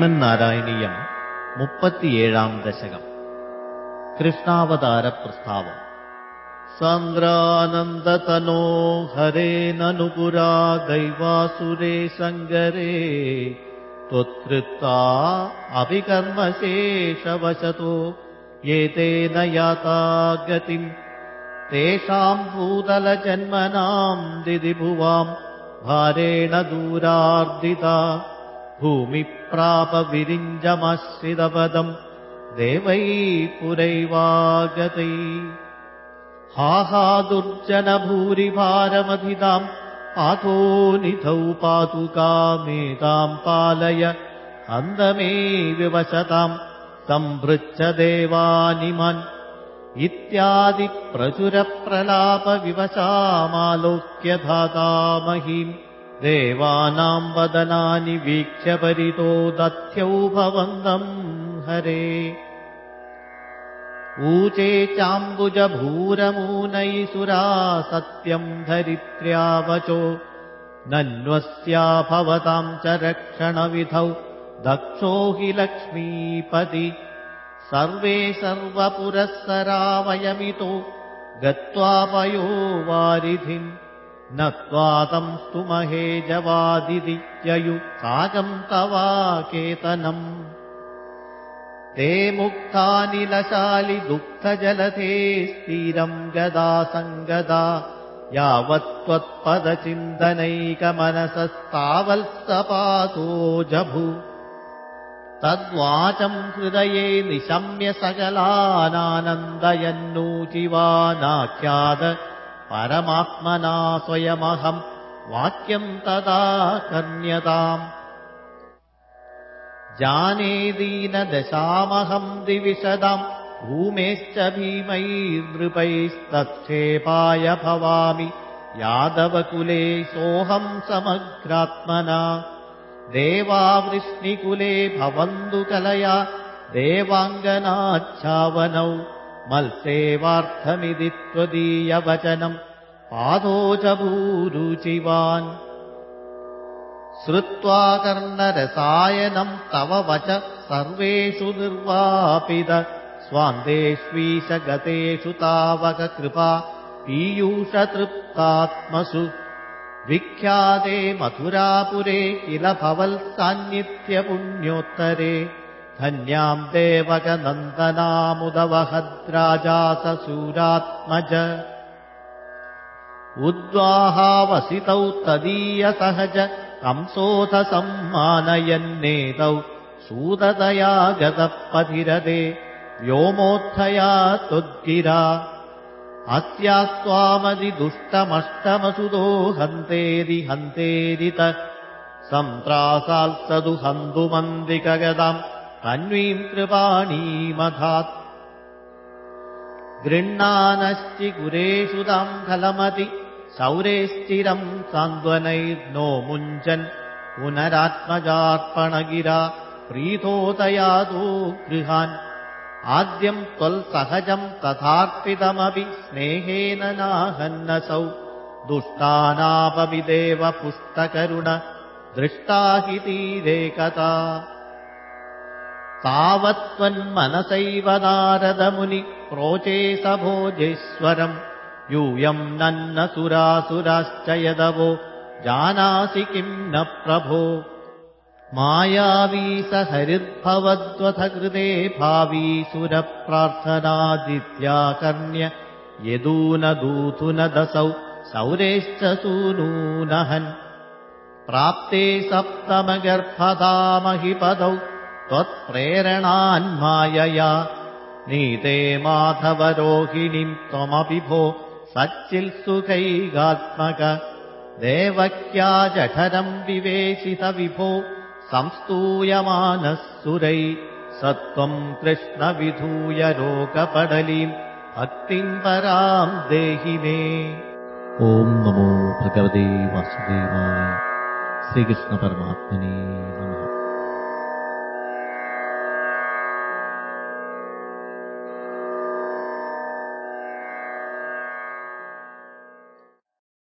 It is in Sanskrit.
ശ്രീനാരായണീയം മുപ്പത്തിയേഴാം ദശകം കൃഷ്ണാവതാരപ്രസ്താവം സന്ദ്രാനന്ദതനോ ഹരേ നനുപുരാ ദൈവാസുരേ സങ്കരേ त्वत्कृत्वा अभिकर्मशेषवशतो एतेन याता गतिम् तेषाम् भूतलजन्मनाम् दिदिभुवाम् भारेण दूरार्दिता भूमिप्रापविरिञ्जमश्रितपदम् देवै हाहा दुर्जनभूरिभारमधिताम् पाथो निधौ पातुकामेताम् पालय हन्दमे विवशताम् सम्भृच्छ देवानिमन्। इत्यादिप्रचुरप्रलापविवशामालोक्यधातामहीम् देवानाम् वदनानि वीक्ष्य परितो दथ्यौ भवन्तम् हरे। ऊचे चाम्बुजभूरमूनैसुरा सत्यम् धरित्र्यावचो नन्वस्या भवताम् च रक्षणविधौ दक्षो हि लक्ष्मीपति। सर्वे सर्वपुरःसरावयमितो गत्वा पयो वारिधिम् न त्वातम् स्तुमहे जवादिदित्ययु साकम् तवाकेतनम्। ते मुक्तानिलशालि दुःखजलधे स्थिरम् गदा सङ्गदा यावत्त्वत्पदचिन्तनैकमनसस्तावत्सपातो जभु। तद्वाचम् हृदये निशम्य सकलानानन्दयन्नूचिवानाख्याद परमात्मना स्वयमहम् वाक्यम् तदा कर्ण्यताम् जाने दीनदशामहम् दिविशदम् भूमेश्च भीमैर्नृपैस्तत्क्षेपाय भवामि। यादवकुले सोऽहम् समग्रात्मना। देवावृष्णिकुले भवन्तु कलया। देवाङ्गनाच्छावनौ मल्सेवार्थमिति त्वदीयवचनम् पादो च भूरुचिवान् श्रुत्वा कर्णरसायनम् तव वच सर्वेषु निर्वापित। स्वान्देष्वीश गतेषु तावककृपा पीयूषतृप्तात्मसु। विख्याते मथुरापुरे किल भवल्सान्निध्यपुण्योत्तरे धन्याम् देवकनन्दनामुदवहद्राजाससूरात्मज उद्वाहावसितौ तदीयसहज कंसोऽथ सम्मानयन्नेतौ सूदतया गतः पथिरते व्योमोत्थया त्वद्गिरा अस्यास्त्वामदिदुष्टमष्टमसुतो हन्तेरि हन्तेरित। सम्त्रासाल्सदु हन्तुमन्दिकगदाम् तन्वीम् कृपाणीमधात्। गृह्णानश्चिकुरेषु ताम् खलमति शौरेश्चिरम् सान्त्वनैर्नो मुञ्चन्। पुनरात्मजार्पणगिरा प्रीतोदयादो गृहान्। आद्यम् त्वल्सहजम् तथार्पितमपि स्नेहेन नाहन्नसौ। दुष्टानापविदेव पुस्तकरुण दृष्टा हि तीरेकता तावत्त्वन्मनसैव नारदमुनि प्रोचे स भोजेश्वरम् यूयम् नन्नसुरासुराश्च यदवो जानासि किम् न प्रभो। मायावी स हरिद्भवद्वथ कृते भावी सुरप्रार्थनादित्याकर्ण्य यदूनदूतु न दसौ शौरेश्च सूनूनहन्। प्राप्ते सप्तमगर्भदामहिपदौ त्वत्प्रेरणान्मायया नीते माधवरोहिणीम् त्वमपि भो जठरम् विवेशितविभो संस्तूयमानः सुरै स त्वम् कृष्णविधूय रोगपडलीम् भक्तिम् पराम् देहि मे। ॐ नमो भगवते वासुदेवाय। श्रीकृष्णपरमात्मने नमः